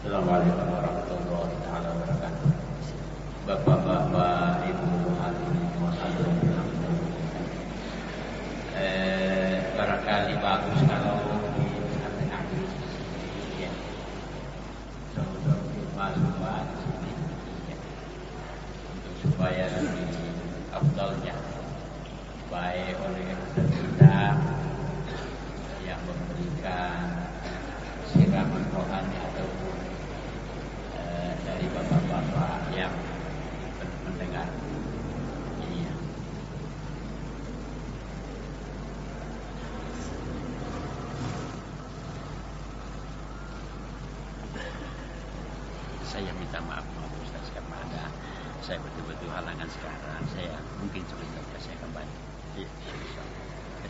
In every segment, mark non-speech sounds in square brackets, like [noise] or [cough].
Assalamualaikum warahmatullahi taala wabarakatuh. Bapak-bapak, ibu hadirin wasallam. Eh, barangkali bagus kalau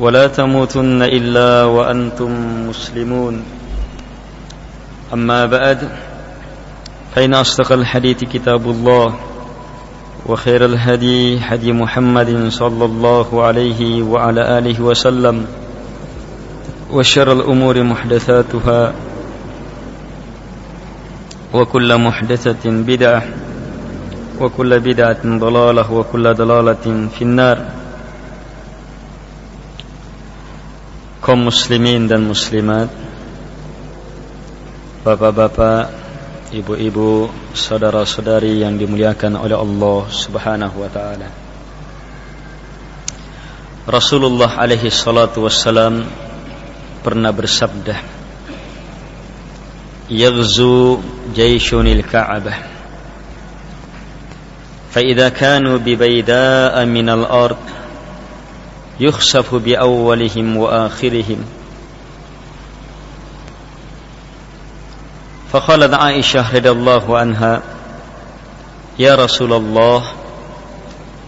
ولا تموتن إلا وأنتم مسلمون. أما بعد فإن أصدق الحديث كتاب الله وخير الهدي هدي محمد صلى الله عليه وعلى آله وسلم وشر الأمور محدثاتها وكل محدثة بدعة وكل بدعة ضلالة وكل ضلالة في النار. kaum muslimin dan muslimat Bapak-bapak, ibu-ibu, saudara-saudari yang dimuliakan oleh Allah Subhanahu wa taala. Rasulullah alaihi salatu wassalam pernah bersabda Yaghzu jayshunil Ka'bah fa idza kanu bi baydaa'a minal ardh يخسف بأولهم وآخرهم. فقالت عائشة رضي الله عنها يا رسول الله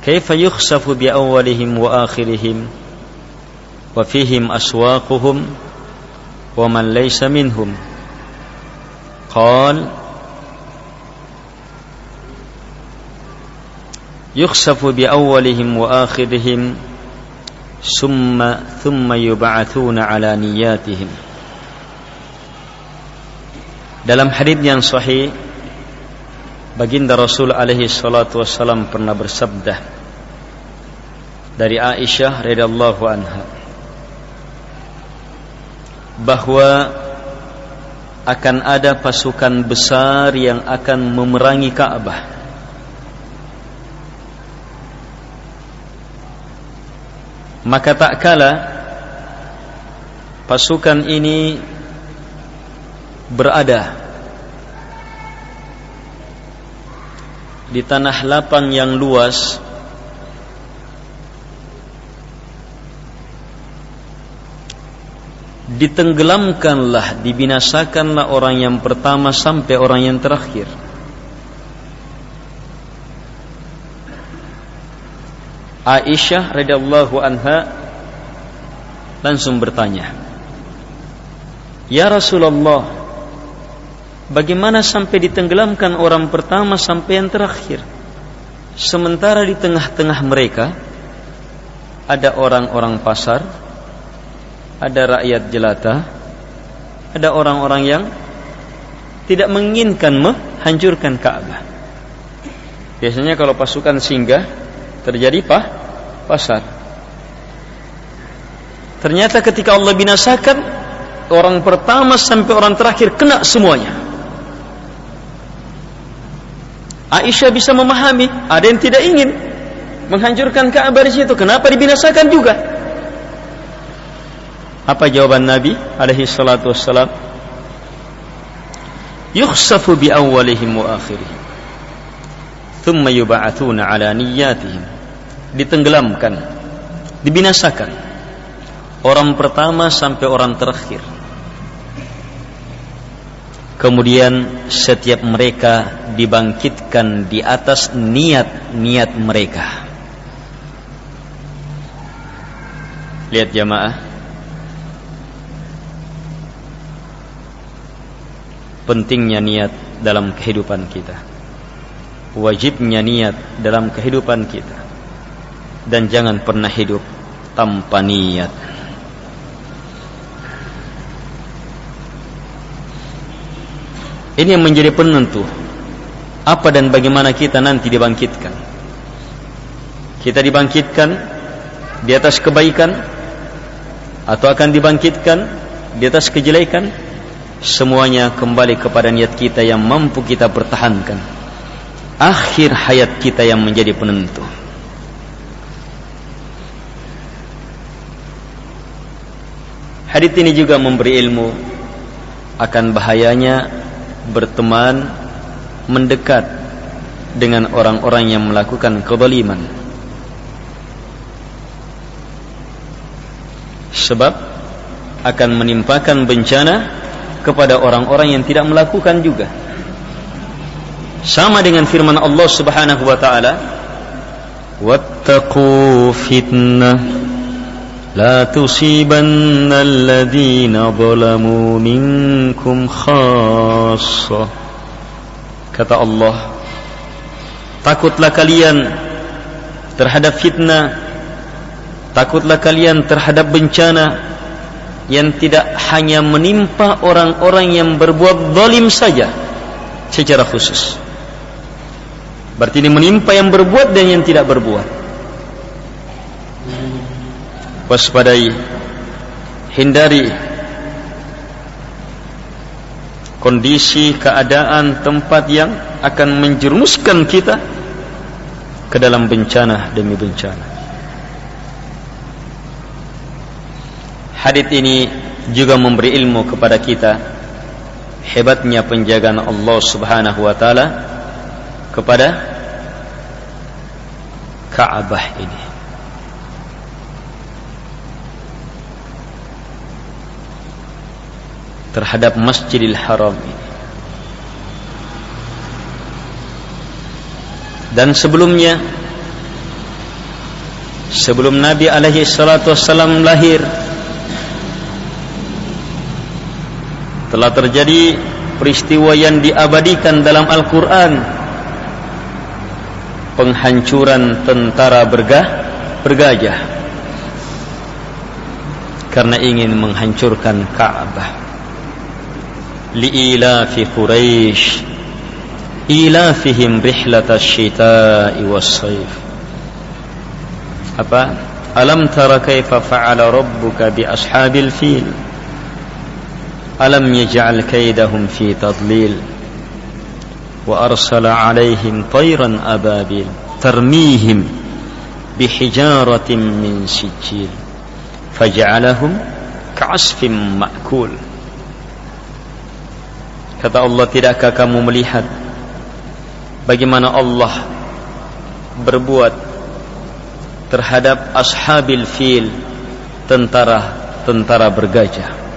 كيف يخسف بأولهم وآخرهم؟ وفيهم أسواقهم ومن ليس منهم؟ قال يخسف بأولهم وآخرهم ثم ثم يبعثون على نياتهم Dalam hadis yang sahih Baginda Rasul alaihi salatu wassalam pernah bersabda dari Aisyah radhiyallahu anha bahwa akan ada pasukan besar yang akan memerangi Ka'bah maka tak kala pasukan ini berada di tanah lapang yang luas ditenggelamkanlah dibinasakanlah orang yang pertama sampai orang yang terakhir Aisyah radhiyallahu anha langsung bertanya Ya Rasulullah Bagaimana sampai ditenggelamkan orang pertama sampai yang terakhir? Sementara di tengah-tengah mereka Ada orang-orang pasar Ada rakyat jelata Ada orang-orang yang Tidak menginginkan menghancurkan Ka'bah Biasanya kalau pasukan singgah Terjadi pah, pasar Ternyata ketika Allah binasakan orang pertama sampai orang terakhir kena semuanya. Aisyah bisa memahami, ada yang tidak ingin menghancurkan Ka'bah di situ. Kenapa dibinasakan juga? Apa jawaban Nabi alaihi salatu wassalam? Yukhsafu bi awwalihim wa akhirihim. Thumma yub'atsuna ala niyyatihim. Ditenggelamkan, dibinasakan. Orang pertama sampai orang terakhir. Kemudian setiap mereka dibangkitkan di atas niat-niat mereka. Lihat jamaah. Pentingnya niat dalam kehidupan kita. Wajibnya niat dalam kehidupan kita. Dan jangan pernah hidup tanpa niat. Ini yang menjadi penentu apa dan bagaimana kita nanti dibangkitkan. Kita dibangkitkan di atas kebaikan atau akan dibangkitkan di atas kejelekan semuanya kembali kepada niat kita yang mampu kita pertahankan akhir hayat kita yang menjadi penentu hadith ini juga memberi ilmu akan bahayanya berteman mendekat dengan orang-orang yang melakukan kezaliman. Sebab akan menimpakan bencana kepada orang-orang yang tidak melakukan juga. Sama dengan firman Allah Subhanahu wa taala wattaqu fitnah la tusibanna alladhina zalamu minkum khassa kata Allah takutlah kalian terhadap fitnah Takutlah kalian terhadap bencana yang tidak hanya menimpa orang-orang yang berbuat zalim saja secara khusus. Berarti ini menimpa yang berbuat dan yang tidak berbuat. Waspadai, hindari kondisi keadaan tempat yang akan menjerumuskan kita ke dalam bencana demi bencana. Hadith ini juga memberi ilmu kepada kita hebatnya penjagaan Allah Subhanahu wa taala kepada Ka'bah ini. Terhadap Masjidil Haram ini. Dan sebelumnya sebelum Nabi alaihi salatu wasallam lahir telah terjadi peristiwa yang diabadikan dalam Al-Quran. Penghancuran tentara bergah bergajah. Karena ingin menghancurkan Ka'bah لإيلاف قريش إيلافهم رحلة الشتاء والصيف. أبا ألم تر كيف فعل ربك بأصحاب الفيل؟ ألم يجعل كيدهم في تضليل؟ وأرسل عليهم طيرا أبابيل ترميهم بحجارة من سجيل فجعلهم كعصف مأكول. Kata Allah tidakkah kamu melihat bagaimana Allah berbuat terhadap ashabil fil tentara-tentara bergajah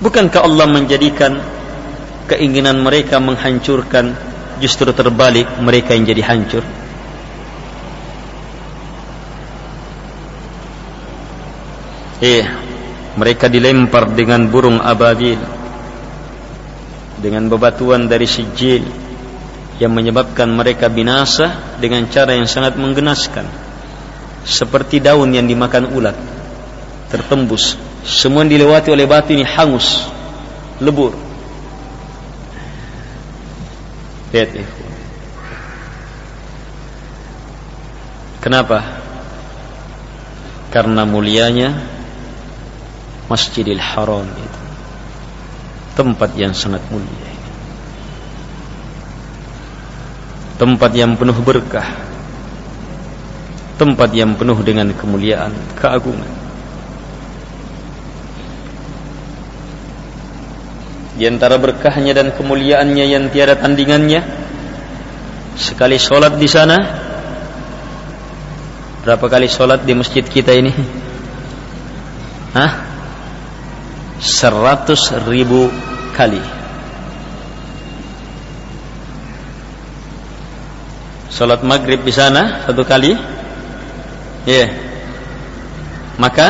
Bukankah Allah menjadikan keinginan mereka menghancurkan justru terbalik mereka yang jadi hancur? Eh, mereka dilempar dengan burung ababil dengan bebatuan dari sijil yang menyebabkan mereka binasa dengan cara yang sangat menggenaskan. Seperti daun yang dimakan ulat tertembus. Semua yang dilewati oleh batu ini hangus lebur. Lihat ya kenapa? Karena mulianya Masjidil Haram. itu tempat yang sangat mulia. Tempat yang penuh berkah. Tempat yang penuh dengan kemuliaan keagungan. Di antara berkahnya dan kemuliaannya yang tiada tandingannya sekali solat di sana berapa kali solat di masjid kita ini? Hah? seratus ribu kali. Salat maghrib di sana satu kali. Ya. Yeah. Maka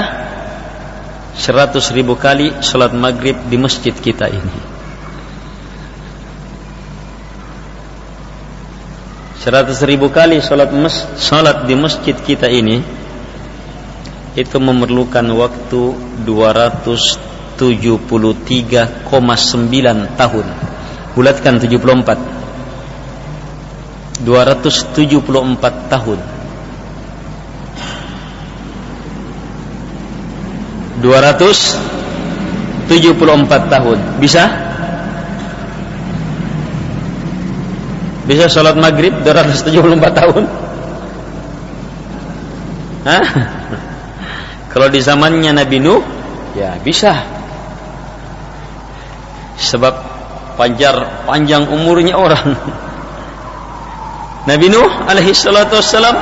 Seratus ribu kali Salat maghrib di masjid kita ini. Seratus ribu kali Salat, salat di masjid kita ini Itu memerlukan waktu 273,9 tahun. Bulatkan 74 274 tahun. 274 tahun. Bisa? Bisa sholat maghrib 274 tahun? Hah? [laughs] kalau di zamannya Nabi Nuh ya bisa sebab panjar panjang umurnya orang. Nabi Nuh alaihi salatu wassalam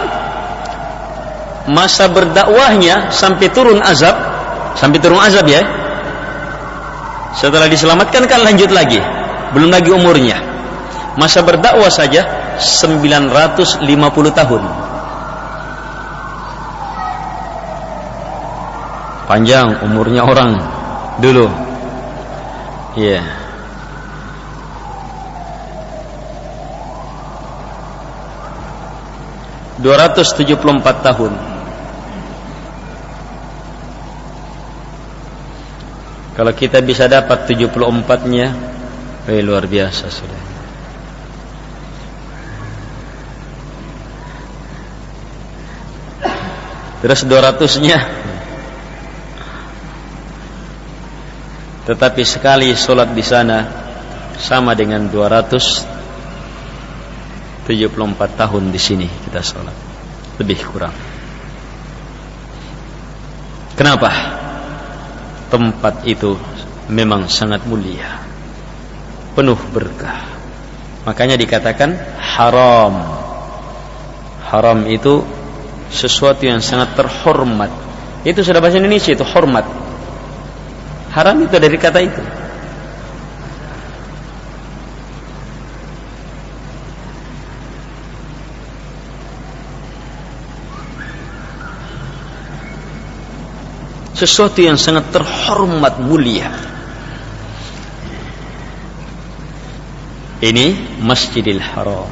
masa berdakwahnya sampai turun azab sampai turun azab ya. Setelah diselamatkan kan lanjut lagi belum lagi umurnya. Masa berdakwah saja 950 tahun. Panjang umurnya orang dulu iya yeah. 274 tahun Kalau kita bisa dapat 74 nya Eh luar biasa sudah Terus 200 nya Tetapi sekali solat di sana Sama dengan 200 74 tahun di sini kita sholat lebih kurang. Kenapa? Tempat itu memang sangat mulia. Penuh berkah. Makanya dikatakan haram. Haram itu sesuatu yang sangat terhormat. Itu sudah bahasa Indonesia itu hormat haram itu dari kata itu. Sesuatu yang sangat terhormat mulia. Ini Masjidil Haram.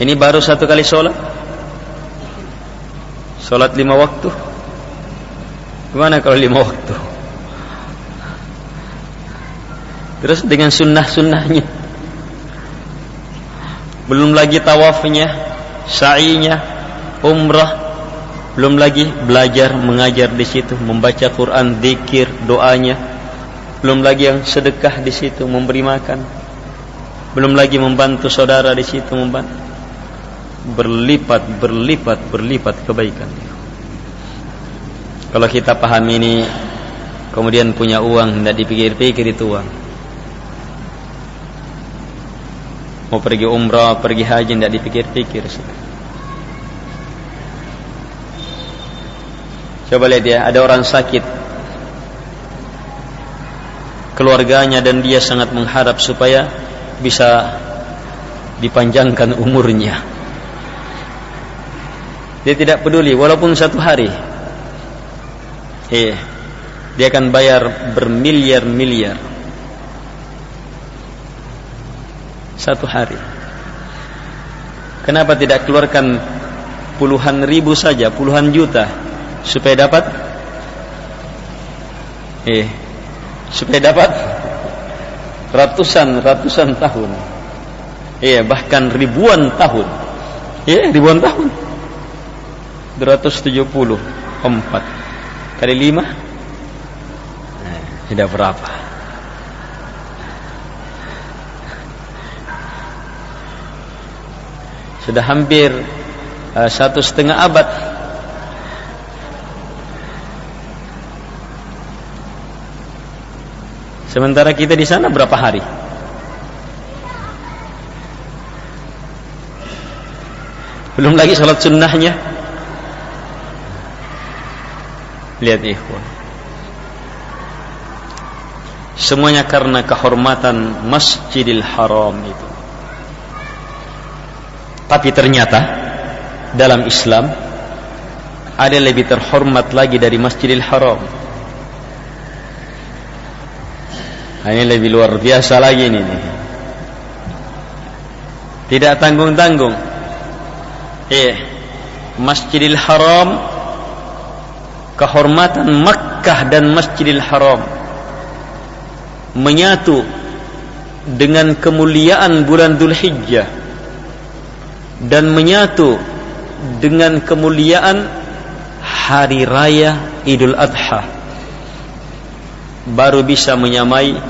Ini baru satu kali solat? Solat lima waktu Gimana kalau lima waktu? Terus dengan sunnah-sunnahnya. Belum lagi tawafnya sa'inya umrah. Belum lagi belajar mengajar di situ membaca Quran zikir doanya. Belum lagi yang sedekah di situ memberi makan. Belum lagi membantu saudara di situ membantu. Berlipat berlipat berlipat kebaikan kalau kita paham ini kemudian punya uang tidak dipikir-pikir itu uang mau pergi umrah pergi haji tidak dipikir-pikir Coba lihat ya, ada orang sakit. Keluarganya dan dia sangat mengharap supaya bisa dipanjangkan umurnya. Dia tidak peduli walaupun satu hari. Eh, dia akan bayar bermiliar-miliar. Satu hari. Kenapa tidak keluarkan puluhan ribu saja, puluhan juta? supaya dapat eh supaya dapat ratusan ratusan tahun eh bahkan ribuan tahun eh ribuan tahun 274 kali lima? Eh, tidak berapa? Sudah hampir uh, satu setengah abad. Sementara kita di sana berapa hari? Belum lagi salat sunnahnya lihat ikhwan. Semuanya karena kehormatan masjidil haram itu. Tapi ternyata dalam Islam ada lebih terhormat lagi dari masjidil haram. Ini lebih luar biasa lagi ini. Tidak tanggung-tanggung. Eh masjidil haram kehormatan Makkah dan Masjidil Haram menyatu dengan kemuliaan bulan Dhul Hijjah dan menyatu dengan kemuliaan hari raya Idul Adha. Baru bisa menyamai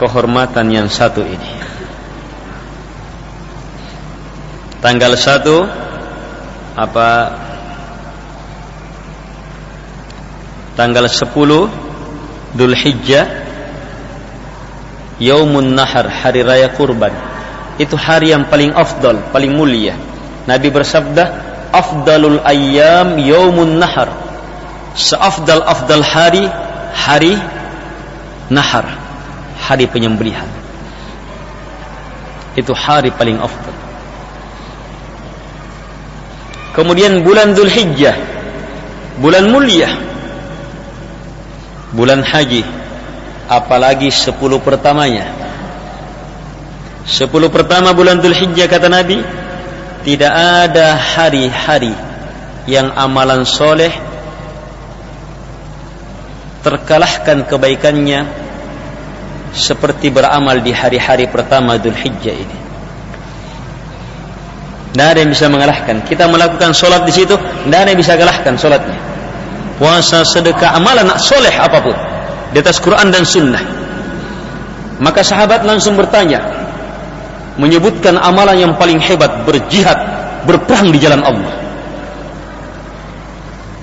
kehormatan yang satu ini. Tanggal satu apa tanggal 10 Dhul Hijjah Yaumun Nahar hari raya kurban. Itu hari yang paling afdal paling mulia. Nabi bersabda afdalul ayyam Yaumun Nahar. Seafdal afdal hari hari Nahar hari penyembelihan. Itu hari paling afdal. Kemudian bulan Dhul Hijjah bulan mulia bulan haji apalagi sepuluh pertamanya. Sepuluh pertama bulan Dhul Hijjah kata Nabi tidak ada hari-hari yang amalan soleh terkalahkan kebaikannya seperti beramal di hari-hari pertama Dhul Hijjah ini. Tidak ada yang bisa mengalahkan. Kita melakukan solat di situ tidak ada yang bisa kalahkan solatnya puasa, sedekah, amalan soleh apapun di atas Quran dan Sunnah. Maka sahabat langsung bertanya, menyebutkan amalan yang paling hebat berjihad, berperang di jalan Allah.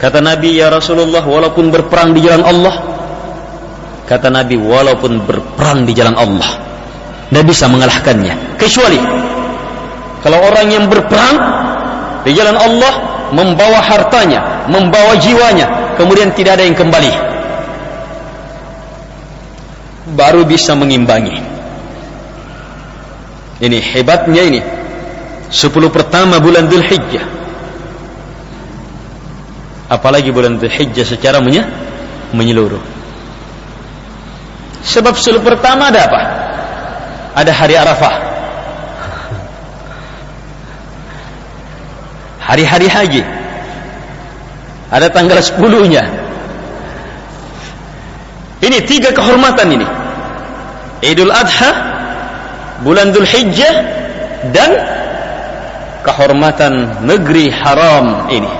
Kata Nabi ya Rasulullah, walaupun berperang di jalan Allah, kata Nabi walaupun berperang di jalan Allah, tidak bisa mengalahkannya. Kecuali kalau orang yang berperang di jalan Allah membawa hartanya, membawa jiwanya, kemudian tidak ada yang kembali. Baru bisa mengimbangi. Ini hebatnya ini. Sepuluh pertama bulan Dhul Hijjah apalagi bulan Dhul Hijjah secara menyeluruh. Sebab sepuluh pertama ada apa? Ada hari Arafah. [laughs] Hari-hari haji ada tanggal 10 nya ini tiga kehormatan ini. Idul Adha bulan Dhul Hijjah dan kehormatan negeri haram ini.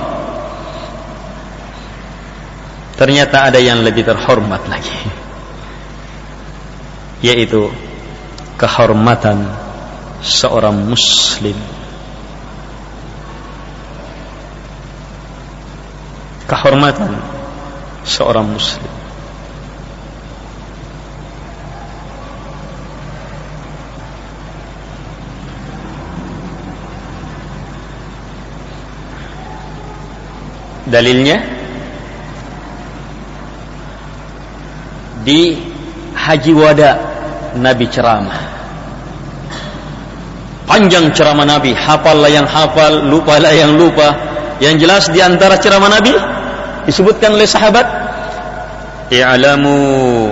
Ternyata ada yang lebih terhormat lagi. Yaitu kehormatan seorang muslim kehormatan seorang muslim. Dalilnya? Di haji wada Nabi ceramah. Panjang ceramah Nabi. Hafallah yang hafal lupalah yang lupa yang jelas di antara ceramah Nabi disebutkan oleh sahabat i'lamu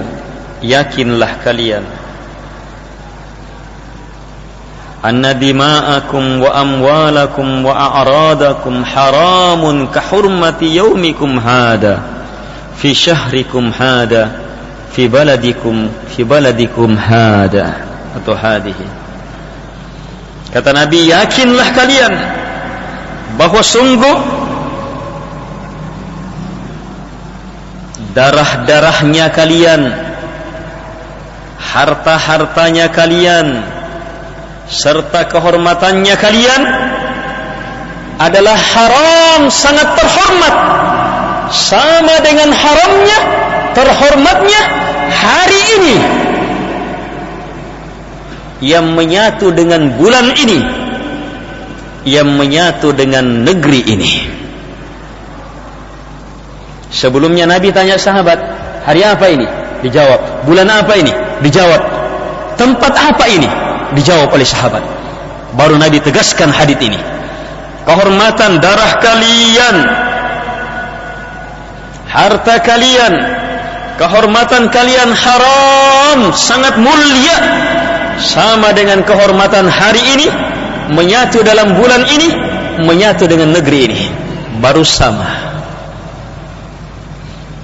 yakinlah kalian anna dima'akum wa amwalakum wa a'radakum haramun ka hurmati yaumikum hada fi syahrikum hada fi baladikum fi baladikum hada. Atau hadihi kata Nabi yakinlah kalian bahawa sungguh darah-darahnya kalian harta-hartanya kalian serta kehormatannya kalian adalah haram sangat terhormat. Sama dengan haramnya terhormatnya hari ini yang menyatu dengan bulan ini yang menyatu dengan negeri ini. Sebelumnya Nabi tanya sahabat hari apa ini? Dijawab bulan apa ini? Dijawab tempat apa ini? Dijawab oleh sahabat. Baru Nabi tegaskan hadis ini. Kehormatan darah kalian harta kalian kehormatan kalian haram sangat mulia sama dengan kehormatan hari ini menyatu dalam bulan ini menyatu dengan negeri ini. Baru sama.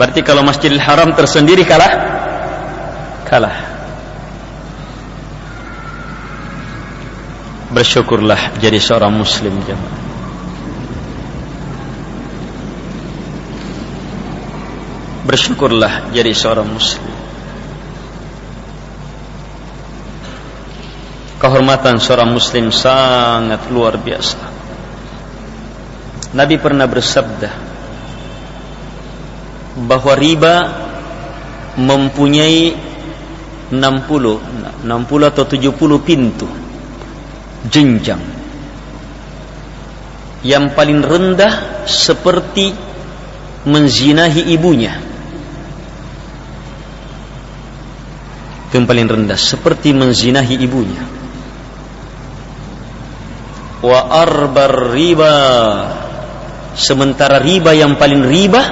Berarti kalau masjidil haram tersendiri kalah? Kalah. Bersyukurlah jadi seorang muslim jemaah. Bersyukurlah jadi seorang muslim kehormatan seorang muslim sangat luar biasa. Nabi pernah bersabda bahawa riba mempunyai 60 60 atau 70 pintu jenjang. Yang paling rendah seperti menzinahi ibunya. Itu yang paling rendah seperti menzinahi ibunya wa arbar riba sementara riba yang paling riba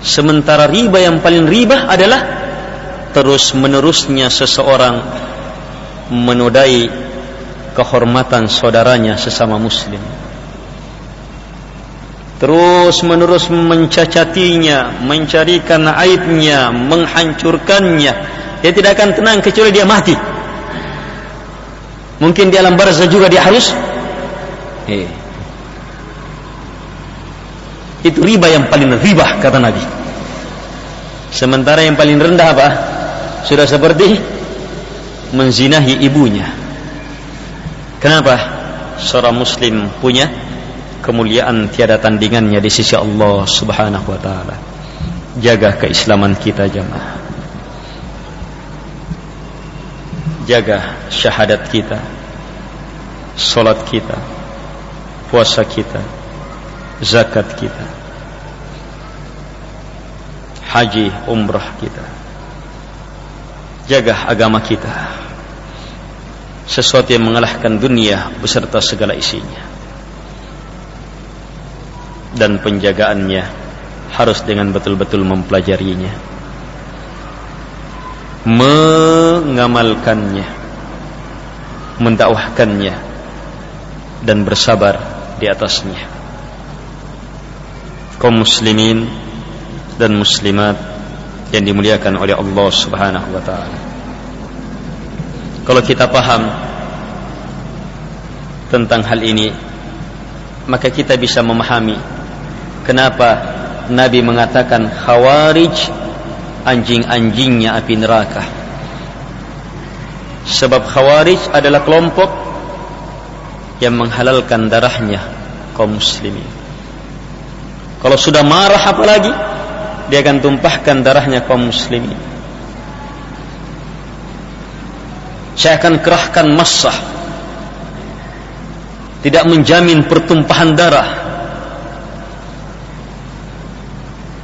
sementara riba yang paling riba adalah terus menerusnya seseorang menodai kehormatan saudaranya sesama muslim terus menerus mencacatinya, mencarikan aibnya, menghancurkannya. Dia tidak akan tenang kecuali dia mati. Mungkin di alam barzah juga dia harus. Eh. Itu riba yang paling riba kata Nabi. Sementara yang paling rendah apa? Sudah seperti menzinahi ibunya. Kenapa? Seorang muslim punya kemuliaan tiada tandingannya di sisi Allah Subhanahu wa taala. Jaga keislaman kita jemaah. Jaga syahadat kita. Salat kita. Puasa kita. Zakat kita. Haji umrah kita. Jaga agama kita. Sesuatu yang mengalahkan dunia beserta segala isinya dan penjagaannya harus dengan betul-betul mempelajarinya mengamalkannya mendakwahkannya dan bersabar di atasnya. Kaum muslimin dan muslimat yang dimuliakan oleh Allah Subhanahu wa taala. Kalau kita paham tentang hal ini maka kita bisa memahami kenapa Nabi mengatakan khawarij anjing-anjingnya api neraka. Sebab khawarij adalah kelompok yang menghalalkan darahnya kaum muslimin. Kalau sudah marah apa lagi dia akan tumpahkan darahnya kaum muslimin. Saya akan kerahkan massa tidak menjamin pertumpahan darah.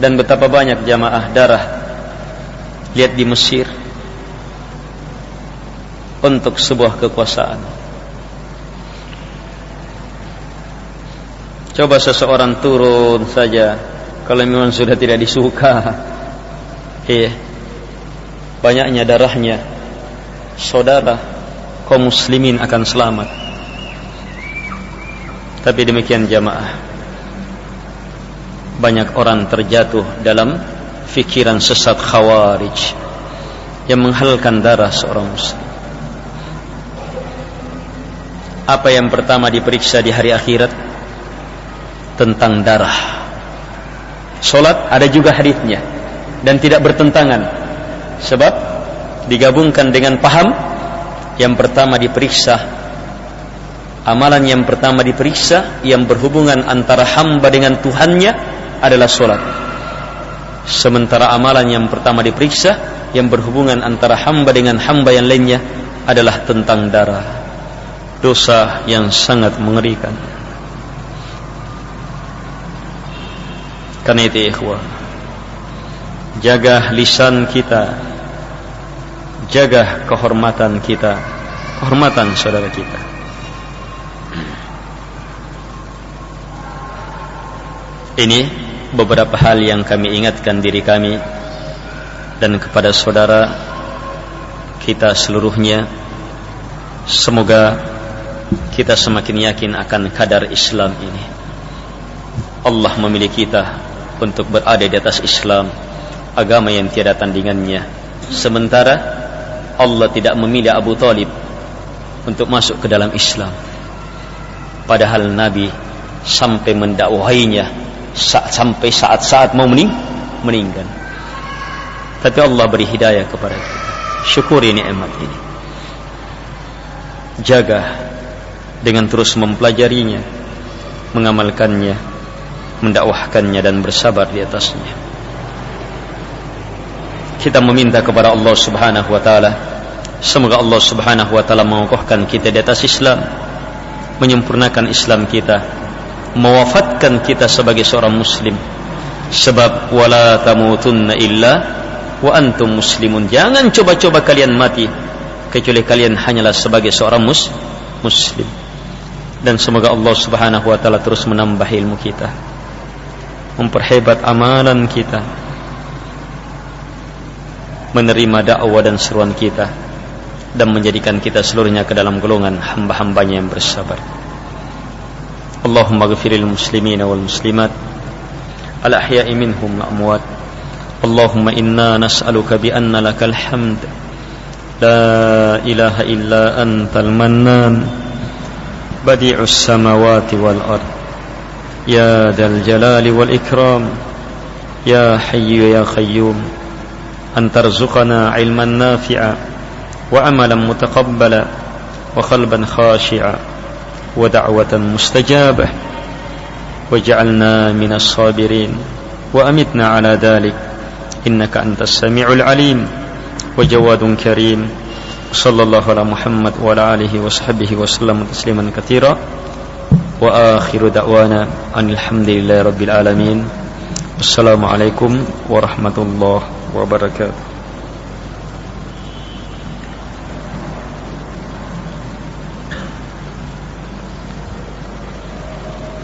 Dan betapa banyak jamaah darah lihat di Mesir untuk sebuah kekuasaan coba seseorang turun saja. Kalau memang sudah tidak disuka. [laughs] Eh banyaknya darahnya. Saudara kaum muslimin akan selamat. Tapi demikian jamaah. Banyak orang terjatuh dalam fikiran sesat khawarij yang menghalalkan darah seorang muslim. Apa yang pertama diperiksa di hari akhirat tentang darah Solat ada juga hadisnya dan tidak bertentangan. Sebab digabungkan dengan paham yang pertama diperiksa amalan yang pertama diperiksa yang berhubungan antara hamba dengan Tuhannya adalah solat. Sementara amalan yang pertama diperiksa yang berhubungan antara hamba dengan hamba yang lainnya adalah tentang darah. Dosa yang sangat mengerikan. Karena ikhwah Jaga lisan kita Jaga kehormatan kita Kehormatan saudara kita. Ini beberapa hal yang kami ingatkan diri kami Dan kepada saudara Kita seluruhnya. Semoga Kita semakin yakin akan kadar Islam ini. Allah memilih kita untuk berada di atas Islam agama yang tiada tandingannya. Sementara Allah tidak memilih Abu Talib untuk masuk ke dalam Islam. Padahal Nabi sampai mendakwahinya sampai saat-saat mau mening meninggal. Tapi Allah beri hidayah kepada kita syukuri nikmat ini. Jaga dengan terus mempelajarinya mengamalkannya mendakwahkannya dan bersabar di atasnya. Kita meminta kepada Allah Subhanahu wa taala semoga Allah Subhanahu wa taala mengokohkan kita di atas Islam, menyempurnakan Islam kita, mewafatkan kita sebagai seorang muslim. Sebab wala tamutunna illa wa antum muslimun. Jangan coba-coba kalian mati kecuali kalian hanyalah sebagai seorang mus muslim. Dan semoga Allah Subhanahu wa taala terus menambah ilmu kita memperhebat amalan kita. Menerima dakwah dan seruan kita. Dan menjadikan kita seluruhnya ke dalam golongan hamba-hambanya yang bersabar. Allahumma ghafiril muslimina wal muslimat. Al ahya'i minhum amwat. Allahumma inna nas'aluka bi anna lakal hamd. La ilaha illa antal mannan. Badi'us samawati wal ardh يا ذا الجلال والإكرام يا حي يا خيوم أن ترزقنا علما نافعا وعملا متقبلا وقلبا خاشعا ودعوة مستجابة. واجعلنا من الصابرين وأمتنا على ذلك إنك أنت السميع العليم وجواد كريم. صلى الله على محمد وعلى آله وصحبه وسلم تسليما كثيرا. وآخر دعوانا أن الحمد لله رب العالمين. السلام عليكم ورحمة الله وبركاته.